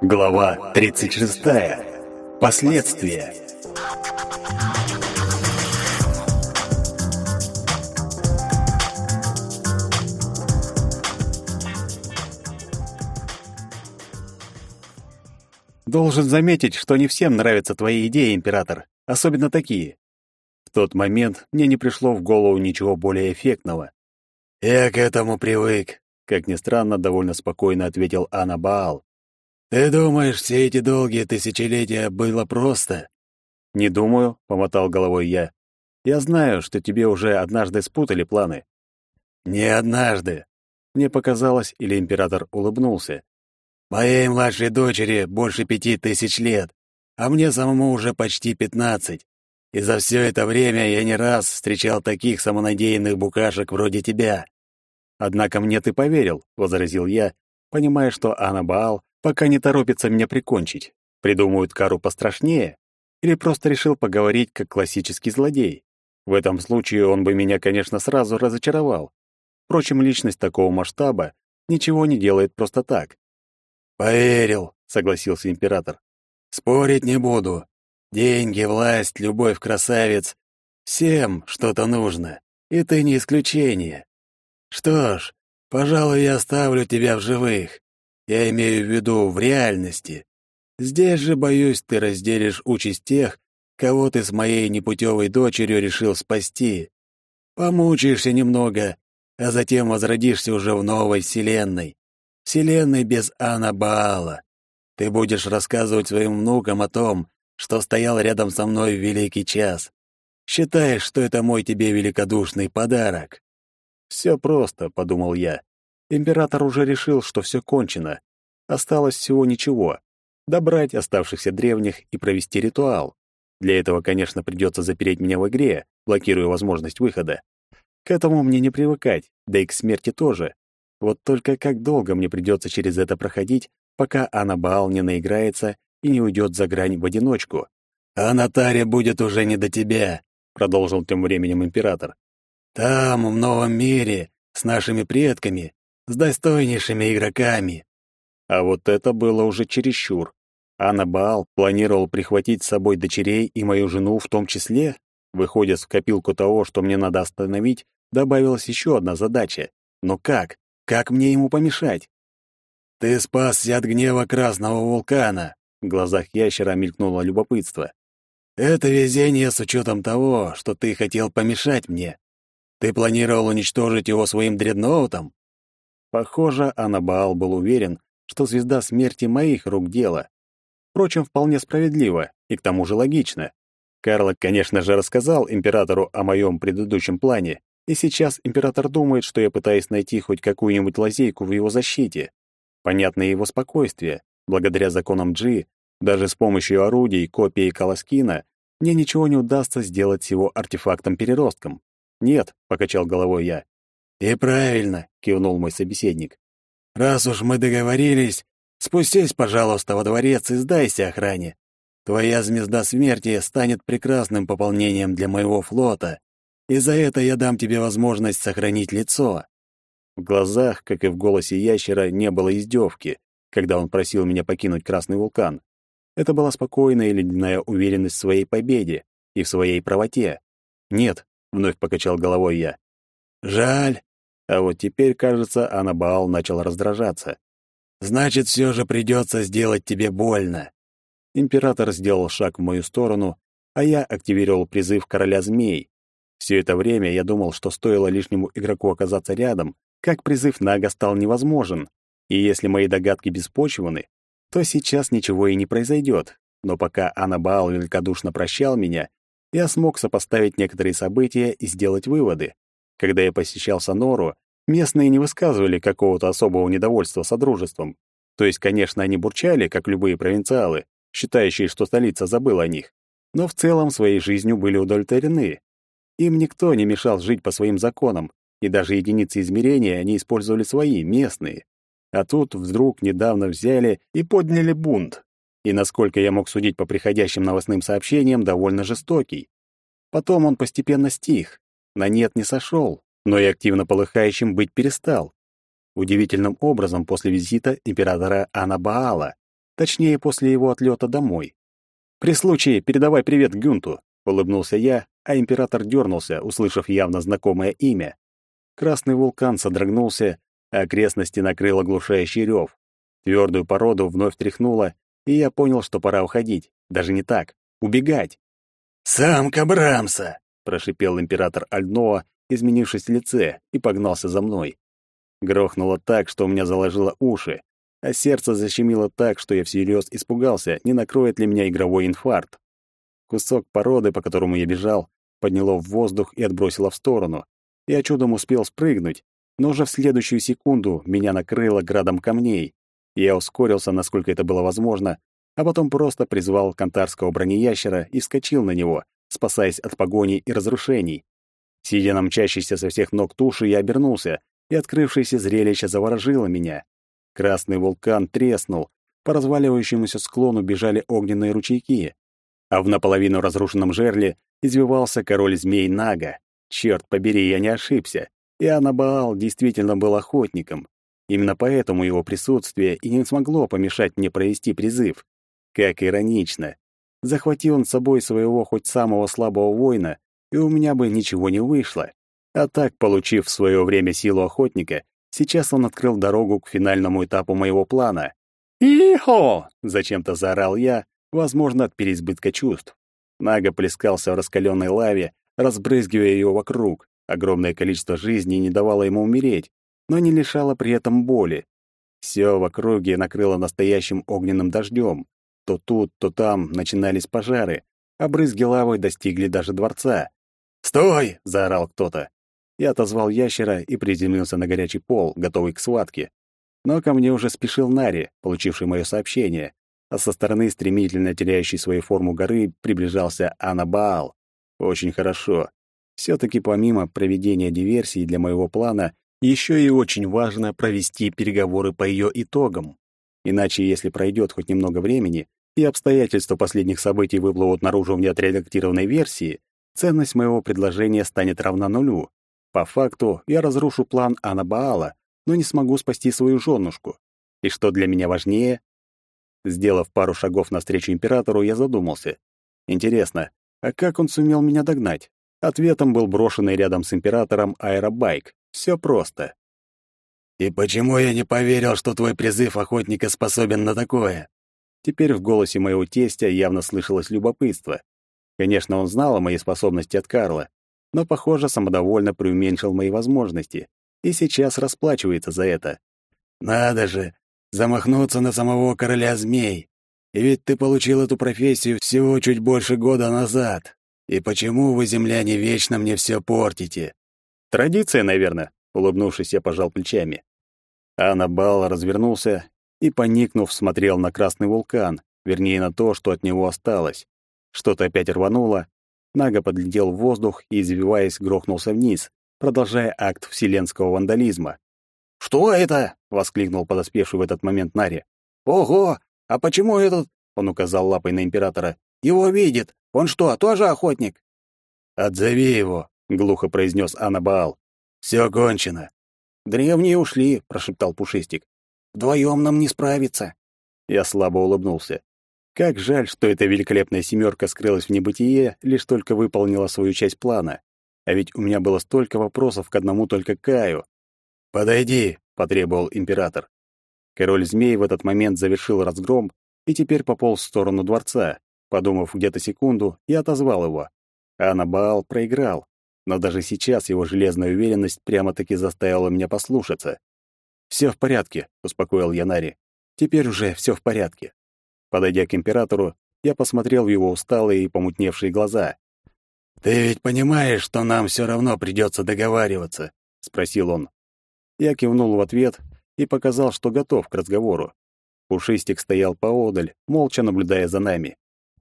Глава 36. Последствия. Должен заметить, что не всем нравятся твои идеи, император, особенно такие. В тот момент мне не пришло в голову ничего более эффектного. Я к этому привык, как ни странно, довольно спокойно ответил Анабаал. Ты думаешь, все эти долгие тысячелетия было просто? Не думаю, помотал головой я. Я знаю, что тебе уже однажды спутали планы. Не однажды. Мне показалось, или император улыбнулся. Моей младшей дочери больше пяти тысяч лет, а мне самому уже почти пятнадцать. И за все это время я не раз встречал таких самонадеянных букашек вроде тебя. Однако мне ты поверил, возразил я, понимая, что Анабаал пока не торопится меня прикончить. Придумают кару пострашнее или просто решил поговорить как классический злодей. В этом случае он бы меня, конечно, сразу разочаровал. Впрочем, личность такого масштаба ничего не делает просто так. «Поверил», — согласился император. «Спорить не буду. Деньги, власть, любовь, красавец. Всем что-то нужно, и ты не исключение. Что ж, пожалуй, я оставлю тебя в живых. Я имею в виду в реальности. Здесь же, боюсь, ты разделишь участь тех, кого ты с моей непутевой дочерью решил спасти. Помучаешься немного, а затем возродишься уже в новой вселенной. Вселенной без Анабаала. Ты будешь рассказывать своим внукам о том, что стоял рядом со мной в великий час. Считаешь, что это мой тебе великодушный подарок. Все просто, подумал я. Император уже решил, что все кончено. Осталось всего ничего добрать оставшихся древних и провести ритуал. Для этого, конечно, придется запереть меня в игре, блокируя возможность выхода. К этому мне не привыкать, да и к смерти тоже. Вот только как долго мне придется через это проходить, пока Анабаал не наиграется и не уйдет за грань в одиночку. «А Натаря будет уже не до тебя», — продолжил тем временем император. «Там, в новом мире, с нашими предками, с достойнейшими игроками». А вот это было уже чересчур. Анабаал планировал прихватить с собой дочерей и мою жену в том числе. Выходит, в копилку того, что мне надо остановить, добавилась еще одна задача. Но как? Как мне ему помешать? Ты спасся от гнева красного вулкана. В глазах ящера мелькнуло любопытство. Это везение с учетом того, что ты хотел помешать мне. Ты планировал уничтожить его своим дредноутом? Похоже, Анабаал был уверен, что звезда смерти моих рук дело. Впрочем, вполне справедливо и к тому же логично. Карло, конечно же, рассказал императору о моем предыдущем плане, и сейчас император думает, что я пытаюсь найти хоть какую-нибудь лазейку в его защите. Понятно его спокойствие. Благодаря законам Джи, даже с помощью орудий, копии Каласкина, мне ничего не удастся сделать с его артефактом-переростком. «Нет», — покачал головой я. «И правильно», — кивнул мой собеседник. «Раз уж мы договорились, спустись, пожалуйста, во дворец и сдайся охране. Твоя звезда смерти станет прекрасным пополнением для моего флота, и за это я дам тебе возможность сохранить лицо». В глазах, как и в голосе ящера, не было издевки, когда он просил меня покинуть Красный вулкан. Это была спокойная и ледяная уверенность в своей победе и в своей правоте. «Нет», — вновь покачал головой я. «Жаль». А вот теперь, кажется, Анабаал начал раздражаться. «Значит, все же придется сделать тебе больно». Император сделал шаг в мою сторону, а я активировал призыв короля змей, все это время я думал, что стоило лишнему игроку оказаться рядом, как призыв Нага стал невозможен. И если мои догадки беспочвены, то сейчас ничего и не произойдет. Но пока Анабаал великодушно прощал меня, я смог сопоставить некоторые события и сделать выводы. Когда я посещал Сонору, местные не высказывали какого-то особого недовольства содружеством. То есть, конечно, они бурчали, как любые провинциалы, считающие, что столица забыла о них, но в целом своей жизнью были удовлетворены. Им никто не мешал жить по своим законам, и даже единицы измерения они использовали свои, местные. А тут вдруг недавно взяли и подняли бунт. И, насколько я мог судить по приходящим новостным сообщениям, довольно жестокий. Потом он постепенно стих, на нет не сошел, но и активно полыхающим быть перестал. Удивительным образом после визита императора Анабаала. Точнее, после его отлета домой. «При случае передавай привет Гюнту», — улыбнулся я, а император дернулся, услышав явно знакомое имя. Красный вулкан содрогнулся, а окрестности накрыл оглушающий рев. Твердую породу вновь тряхнуло, и я понял, что пора уходить. Даже не так. Убегать. «Самка Брамса!» — прошипел император Альноа, изменившись в лице, и погнался за мной. Грохнуло так, что у меня заложило уши, а сердце защемило так, что я всерьез испугался, не накроет ли меня игровой инфаркт. Кусок породы, по которому я бежал, подняло в воздух и отбросило в сторону. Я чудом успел спрыгнуть, но уже в следующую секунду меня накрыло градом камней. Я ускорился, насколько это было возможно, а потом просто призвал кантарского бронеящера и вскочил на него, спасаясь от погони и разрушений. Сидя на мчащейся со всех ног туши, я обернулся, и открывшееся зрелище заворожило меня. Красный вулкан треснул, по разваливающемуся склону бежали огненные ручейки, а в наполовину разрушенном жерле извивался король змей Нага. Черт побери, я не ошибся. И Анабаал действительно был охотником. Именно поэтому его присутствие и не смогло помешать мне провести призыв. Как иронично. Захватил он с собой своего хоть самого слабого воина, и у меня бы ничего не вышло. А так, получив в свое время силу охотника, сейчас он открыл дорогу к финальному этапу моего плана. «Ихо!» — зачем-то заорал я, возможно, от переизбытка чувств. Нага плескался в раскаленной лаве, разбрызгивая ее вокруг. Огромное количество жизней не давало ему умереть, но не лишало при этом боли. Все в округе накрыло настоящим огненным дождем. То тут, то там начинались пожары, а брызги лавы достигли даже дворца. «Стой!» — заорал кто-то. Я отозвал ящера и приземлился на горячий пол, готовый к схватке. Но ко мне уже спешил Нари, получивший мое сообщение, а со стороны стремительно теряющей свою форму горы приближался Анабаал. Очень хорошо. Все-таки помимо проведения диверсии для моего плана, еще и очень важно провести переговоры по ее итогам. Иначе, если пройдет хоть немного времени, и обстоятельства последних событий выплывут наружу в неотредактированной версии, ценность моего предложения станет равна нулю. По факту, я разрушу план Анабаала, но не смогу спасти свою женушку. И что для меня важнее? Сделав пару шагов навстречу императору, я задумался. Интересно, а как он сумел меня догнать? Ответом был брошенный рядом с императором аэробайк. Все просто. «И почему я не поверил, что твой призыв охотника способен на такое?» Теперь в голосе моего тестя явно слышалось любопытство. Конечно, он знал о моей способности от Карла, но, похоже, самодовольно преуменьшил мои возможности и сейчас расплачивается за это. «Надо же! Замахнуться на самого короля змей! И ведь ты получил эту профессию всего чуть больше года назад. И почему вы, земляне, вечно мне все портите? Традиция, наверное, улыбнувшись, я пожал плечами. Аннабал развернулся и, поникнув, смотрел на красный вулкан, вернее, на то, что от него осталось. Что-то опять рвануло, Нага подлетел в воздух и, извиваясь, грохнулся вниз, продолжая акт вселенского вандализма. «Что это?» — воскликнул подоспевший в этот момент Нари. «Ого! А почему этот...» — он указал лапой на императора. «Его видит! Он что, тоже охотник?» «Отзови его», — глухо произнес Анабаал. «Все кончено». «Древние ушли», — прошептал Пушистик. «Вдвоем нам не справиться». Я слабо улыбнулся. Как жаль, что эта великолепная семерка скрылась в небытие, лишь только выполнила свою часть плана. А ведь у меня было столько вопросов к одному только Каю. «Подойди», — потребовал император. Король змей в этот момент завершил разгром и теперь пополз в сторону дворца. Подумав где-то секунду, я отозвал его. А Анабаал проиграл, но даже сейчас его железная уверенность прямо-таки заставила меня послушаться. «Все в порядке», — успокоил я Нари. «Теперь уже все в порядке». Подойдя к императору, я посмотрел в его усталые и помутневшие глаза. «Ты ведь понимаешь, что нам все равно придется договариваться?» — спросил он. Я кивнул в ответ и показал, что готов к разговору. Пушистик стоял поодаль, молча наблюдая за нами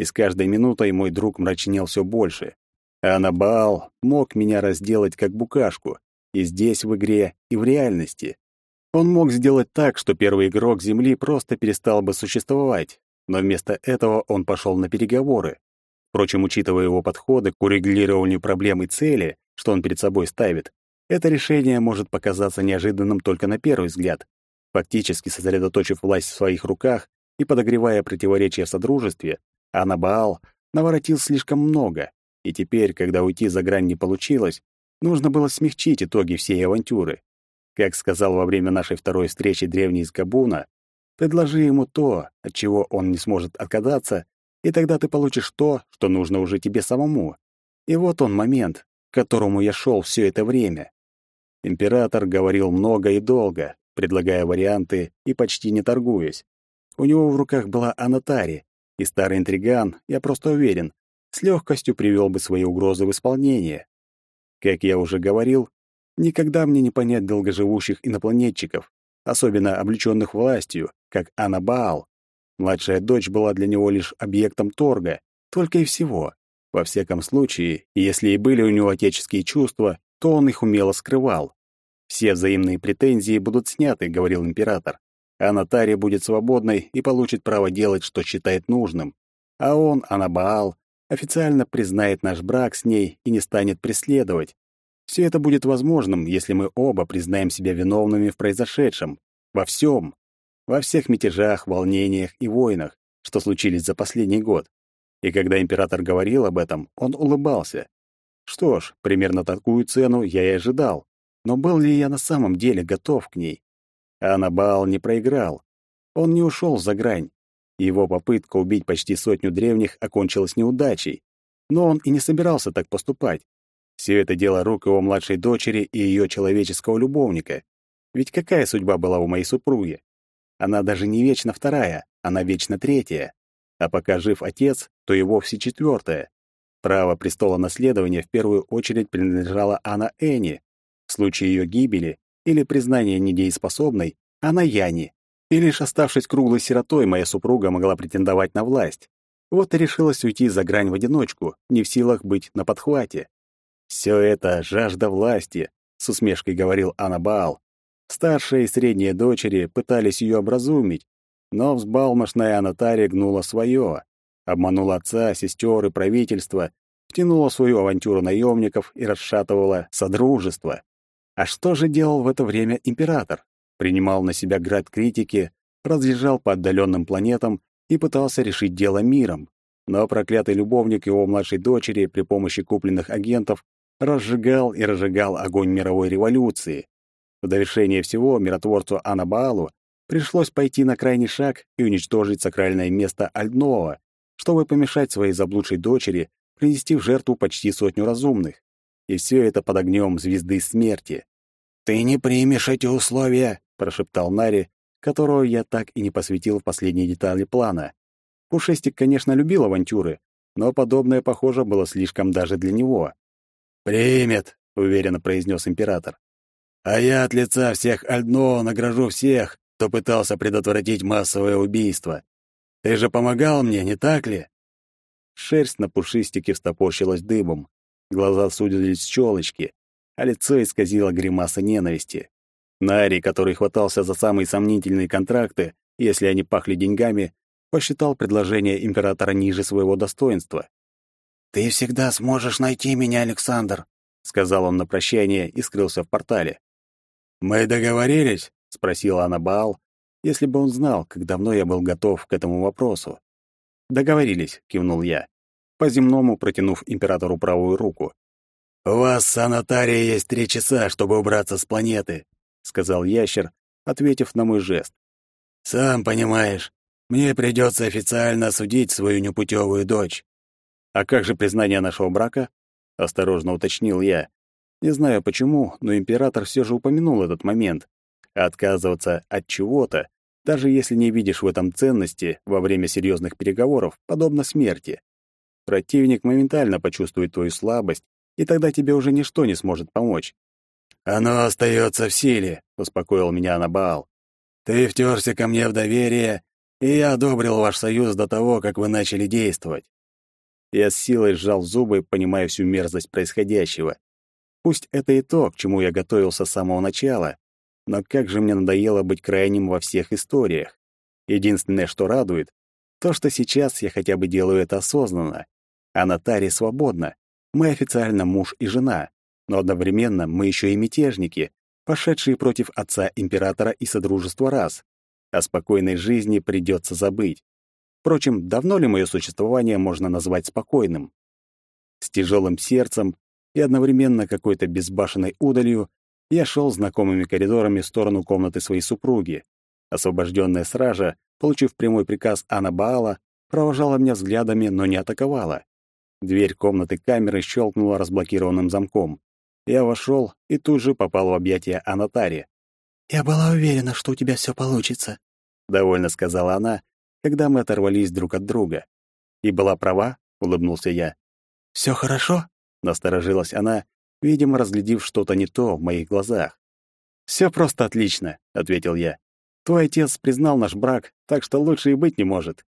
и с каждой минутой мой друг мрачнел все больше. А Анабаал мог меня разделать как букашку, и здесь, в игре, и в реальности. Он мог сделать так, что первый игрок Земли просто перестал бы существовать, но вместо этого он пошел на переговоры. Впрочем, учитывая его подходы к урегулированию проблем и цели, что он перед собой ставит, это решение может показаться неожиданным только на первый взгляд. Фактически сосредоточив власть в своих руках, и подогревая противоречия в Содружестве, а на Баал наворотил слишком много, и теперь, когда уйти за грань не получилось, нужно было смягчить итоги всей авантюры. Как сказал во время нашей второй встречи древний из Кабуна, предложи ему то, от чего он не сможет отказаться, и тогда ты получишь то, что нужно уже тебе самому. И вот он момент, к которому я шел все это время. Император говорил много и долго, предлагая варианты и почти не торгуясь. У него в руках была Анатари, и старый интриган, я просто уверен, с легкостью привел бы свои угрозы в исполнение. Как я уже говорил, никогда мне не понять долгоживущих инопланетчиков, особенно облеченных властью, как Анна Баал. Младшая дочь была для него лишь объектом торга, только и всего. Во всяком случае, если и были у него отеческие чувства, то он их умело скрывал. Все взаимные претензии будут сняты, говорил император а Натария будет свободной и получит право делать, что считает нужным. А он, Анабаал, официально признает наш брак с ней и не станет преследовать. Все это будет возможным, если мы оба признаем себя виновными в произошедшем, во всем, во всех мятежах, волнениях и войнах, что случились за последний год. И когда император говорил об этом, он улыбался. Что ж, примерно такую цену я и ожидал. Но был ли я на самом деле готов к ней? А Анабаал не проиграл. Он не ушел за грань. Его попытка убить почти сотню древних окончилась неудачей. Но он и не собирался так поступать. Все это дело рук его младшей дочери и ее человеческого любовника. Ведь какая судьба была у моей супруги? Она даже не вечно вторая, она вечно третья. А пока жив отец, то и вовсе четвертая. Право престола наследования в первую очередь принадлежало Анна Эни. В случае ее гибели или признание недееспособной, а на Яне. И лишь оставшись круглой сиротой, моя супруга могла претендовать на власть. Вот и решилась уйти за грань в одиночку, не в силах быть на подхвате. «Все это жажда власти», — с усмешкой говорил Анабаал. Старшие и средние дочери пытались ее образумить, но взбалмошная Анатария гнула свое, обманула отца, сестер и правительство, втянула свою авантюру наемников и расшатывала содружество. А что же делал в это время император? Принимал на себя град критики, разъезжал по отдаленным планетам и пытался решить дело миром. Но проклятый любовник его младшей дочери при помощи купленных агентов разжигал и разжигал огонь мировой революции. В довершение всего миротворцу Анабаалу пришлось пойти на крайний шаг и уничтожить сакральное место Альднова, чтобы помешать своей заблудшей дочери принести в жертву почти сотню разумных. И все это под огнем звезды смерти. «Ты не примешь эти условия», — прошептал Нари, которого я так и не посвятил в последние детали плана. Пушестик, конечно, любил авантюры, но подобное, похоже, было слишком даже для него. «Примет», — уверенно произнес император. «А я от лица всех Альдно награжу всех, кто пытался предотвратить массовое убийство. Ты же помогал мне, не так ли?» Шерсть на пушистике встопорщилась дыбом, глаза судились в щелочки, а лицо исказило гримаса ненависти. Нари, который хватался за самые сомнительные контракты, если они пахли деньгами, посчитал предложение императора ниже своего достоинства. «Ты всегда сможешь найти меня, Александр», — сказал он на прощание и скрылся в портале. «Мы договорились?» — спросила Анабаал, если бы он знал, как давно я был готов к этому вопросу. «Договорились», — кивнул я, по-земному протянув императору правую руку. «У вас санатария есть три часа, чтобы убраться с планеты», — сказал ящер, ответив на мой жест. «Сам понимаешь, мне придется официально осудить свою непутевую дочь». «А как же признание нашего брака?» — осторожно уточнил я. Не знаю почему, но император все же упомянул этот момент. Отказываться от чего-то, даже если не видишь в этом ценности во время серьезных переговоров, подобно смерти. Противник моментально почувствует твою слабость и тогда тебе уже ничто не сможет помочь. «Оно остается в силе», — успокоил меня Анабаал. «Ты втерся ко мне в доверие, и я одобрил ваш союз до того, как вы начали действовать». Я с силой сжал зубы, понимая всю мерзость происходящего. Пусть это и то, к чему я готовился с самого начала, но как же мне надоело быть крайним во всех историях. Единственное, что радует, то, что сейчас я хотя бы делаю это осознанно, а Натари свободна. Мы официально муж и жена, но одновременно мы еще и мятежники, пошедшие против отца императора и содружества рас. О спокойной жизни придется забыть. Впрочем, давно ли мое существование можно назвать спокойным? С тяжелым сердцем и одновременно какой-то безбашенной удалью я шел знакомыми коридорами в сторону комнаты своей супруги. Освобожденная стража, получив прямой приказ Анна Баала, провожала меня взглядами, но не атаковала. Дверь комнаты камеры щелкнула разблокированным замком. Я вошел и тут же попал в объятия Анатари. «Я была уверена, что у тебя все получится», — довольно сказала она, когда мы оторвались друг от друга. «И была права?» — улыбнулся я. Все хорошо?» — насторожилась она, видимо, разглядев что-то не то в моих глазах. Все просто отлично», — ответил я. «Твой отец признал наш брак, так что лучше и быть не может».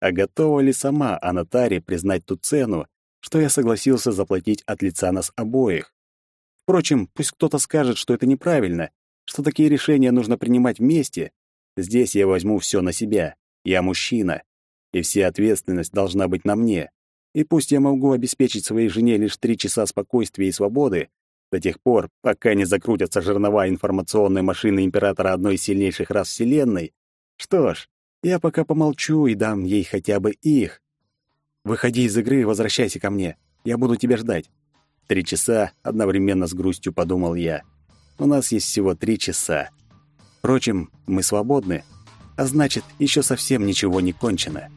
А готова ли сама Анатари признать ту цену, что я согласился заплатить от лица нас обоих? Впрочем, пусть кто-то скажет, что это неправильно, что такие решения нужно принимать вместе. Здесь я возьму все на себя. Я мужчина, и вся ответственность должна быть на мне. И пусть я могу обеспечить своей жене лишь три часа спокойствия и свободы, до тех пор, пока не закрутятся жернова информационной машины императора одной из сильнейших рас Вселенной, что ж, я пока помолчу и дам ей хотя бы их. Выходи из игры и возвращайся ко мне. Я буду тебя ждать. Три часа, одновременно с грустью подумал я. У нас есть всего три часа. Впрочем, мы свободны, а значит, еще совсем ничего не кончено.